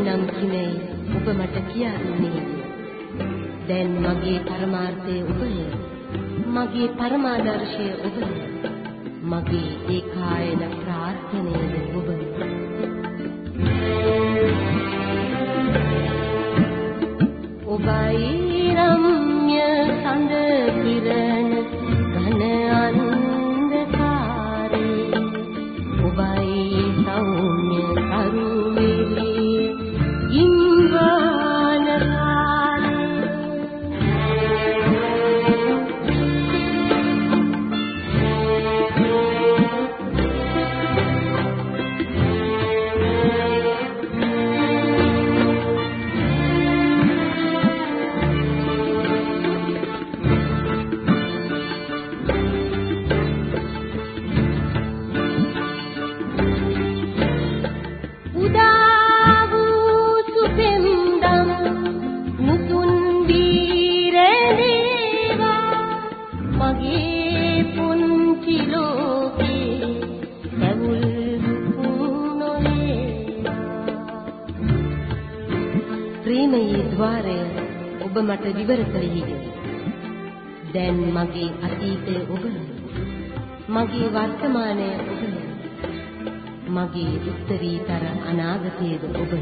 නම් හිමෙයි ඔබ මට කියන්නේ. දැන් මගේ පරමාර්ථය ඔබය. මගේ පරමාදර්ශය ඔබය. මගේ ඒකායන ප්‍රාර්ථනය ඔබය. මාගේ උත්තරී තරම් අනාගතයේද ඔබය.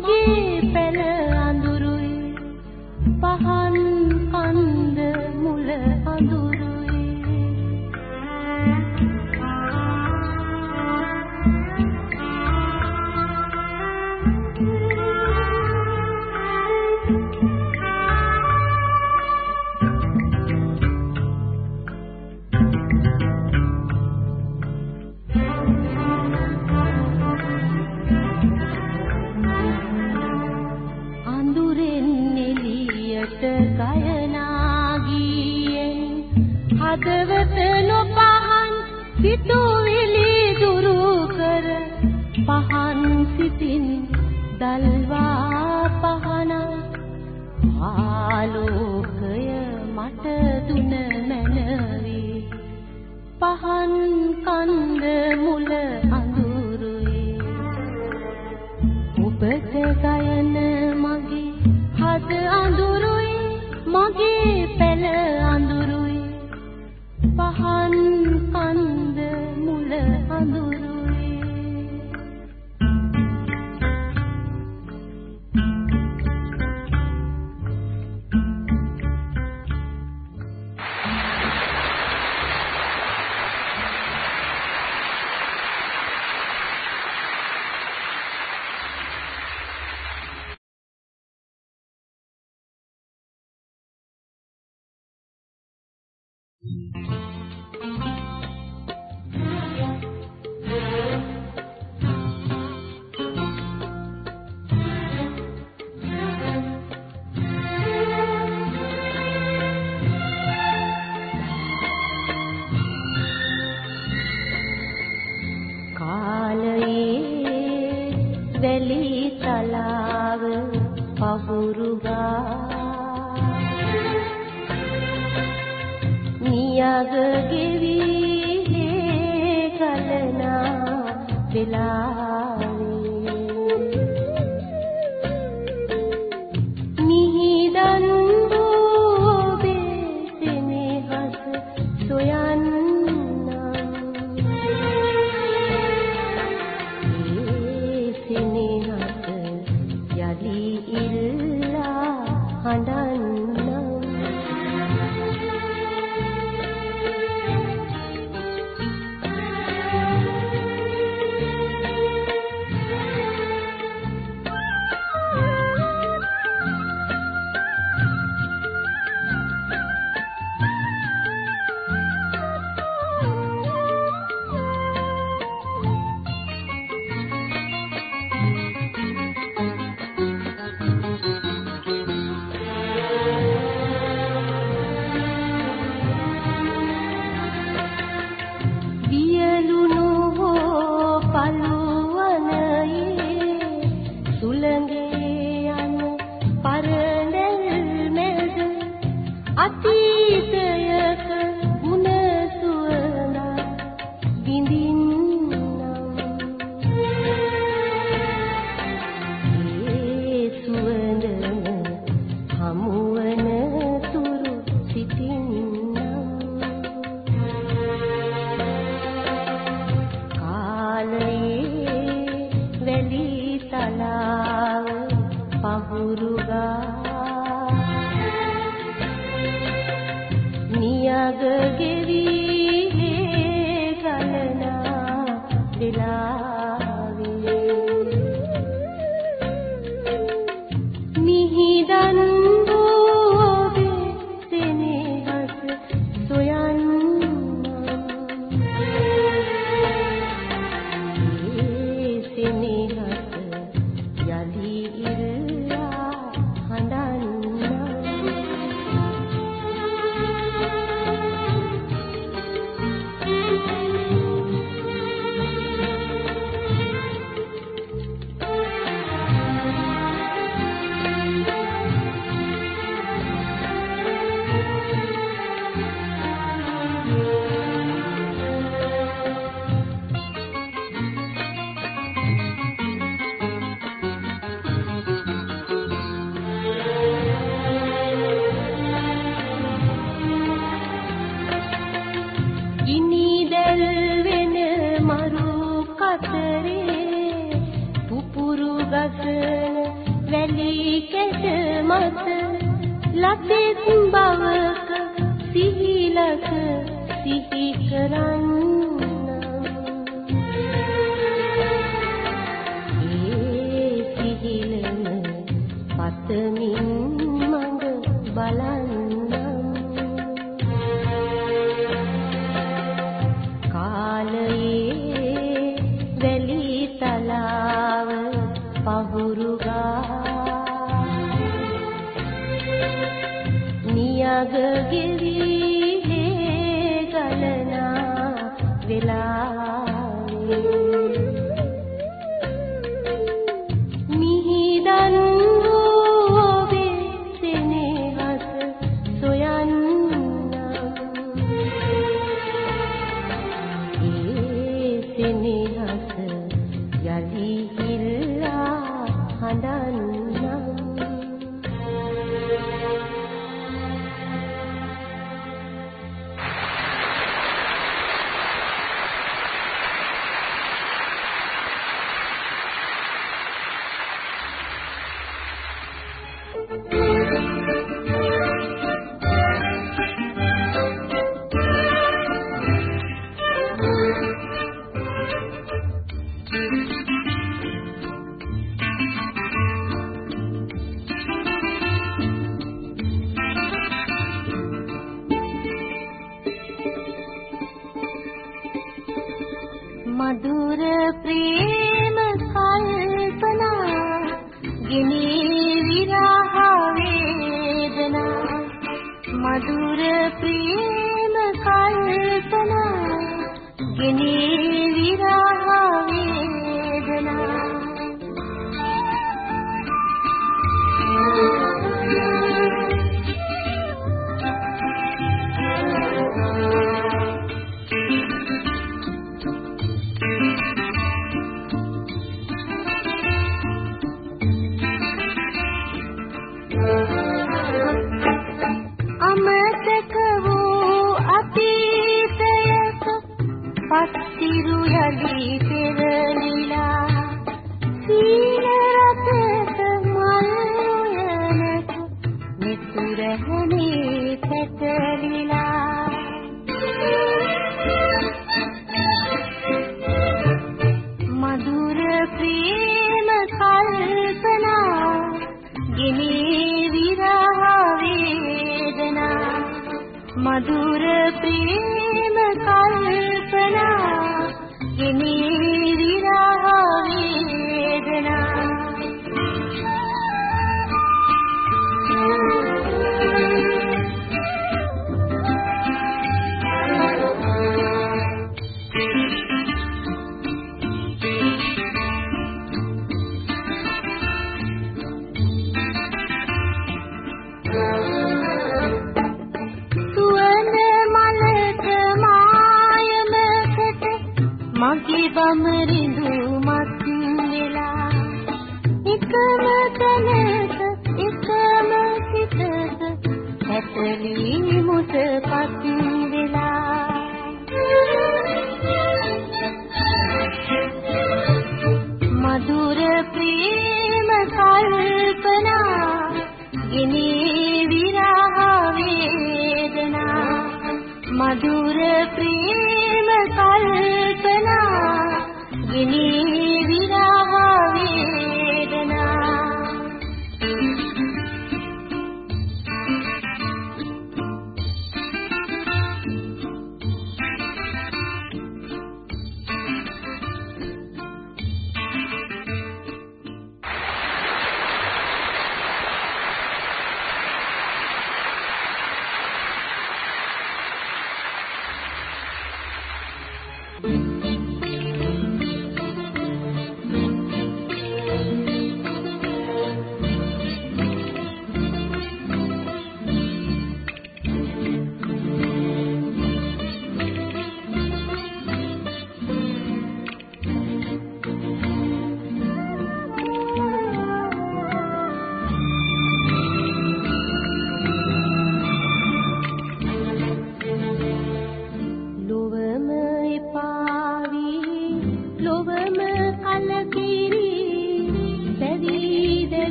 ඔහුගේ පැල අඳුරුයි. පහන්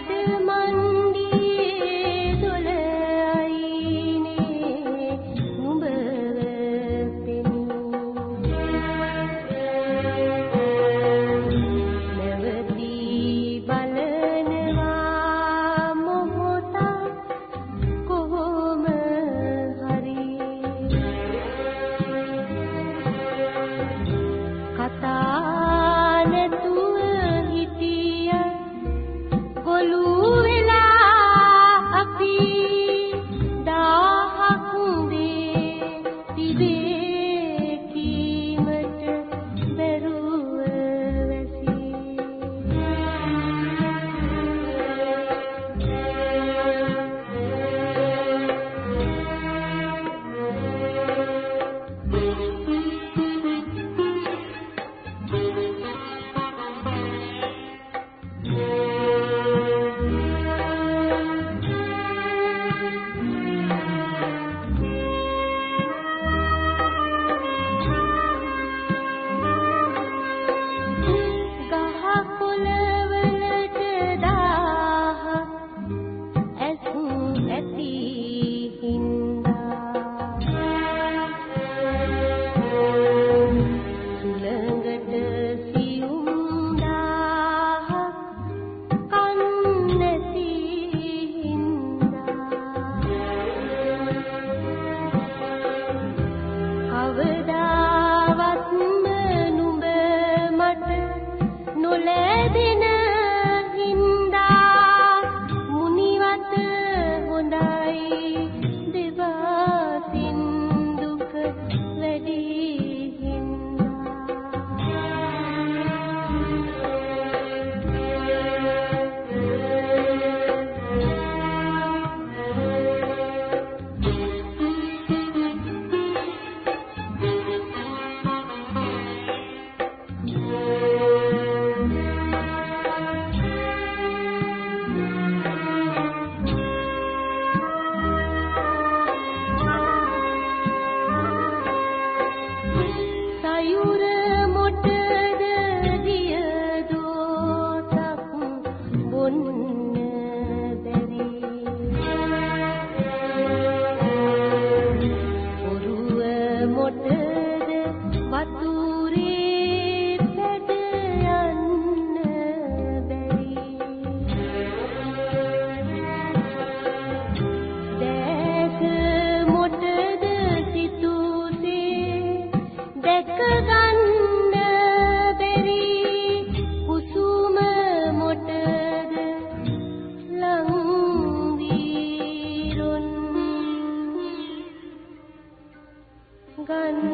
කොළු 그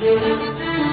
Música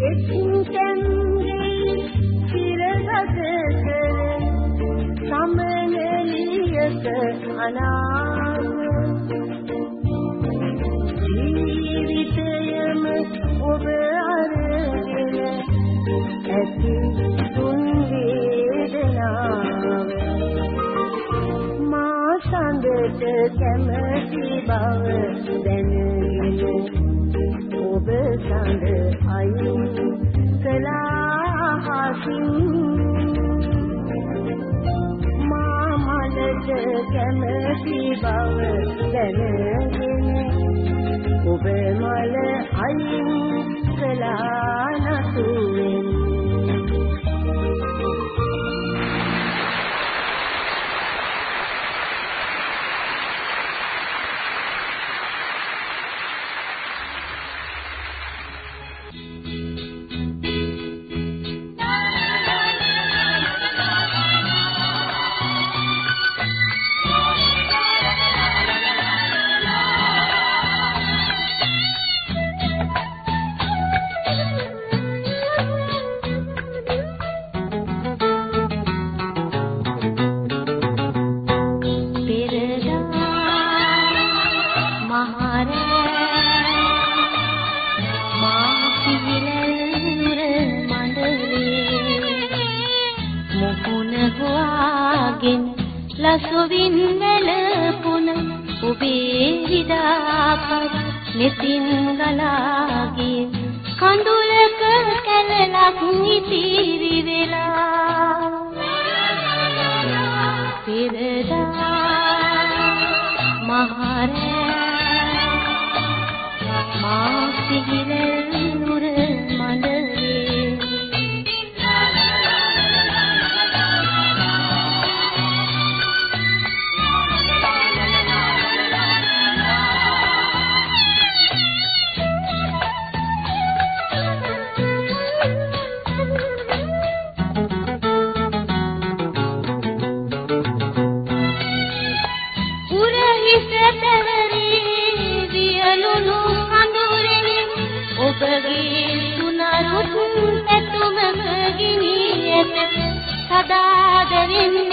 එකින් කැන්දේ සිරගත කර සමනලියක අනාග ජීවිතයම ඔබ අරගෙන ඇති තුන් වේදනාව මා සඳට කැමති බව දැනේ ගඳ අයින් කළා හසින් මා මනස කැමති බව දැනගෙන ඔබ මල අයින් කළා රසවින් වැළපුණ ඔබේ හිදාපත් මෙතින් ගලාගිය කඳුලක කැලලක් ඉතිරි වෙලා. පෙරදා මහරෑ මා සිහිරල් නුරේ ඇත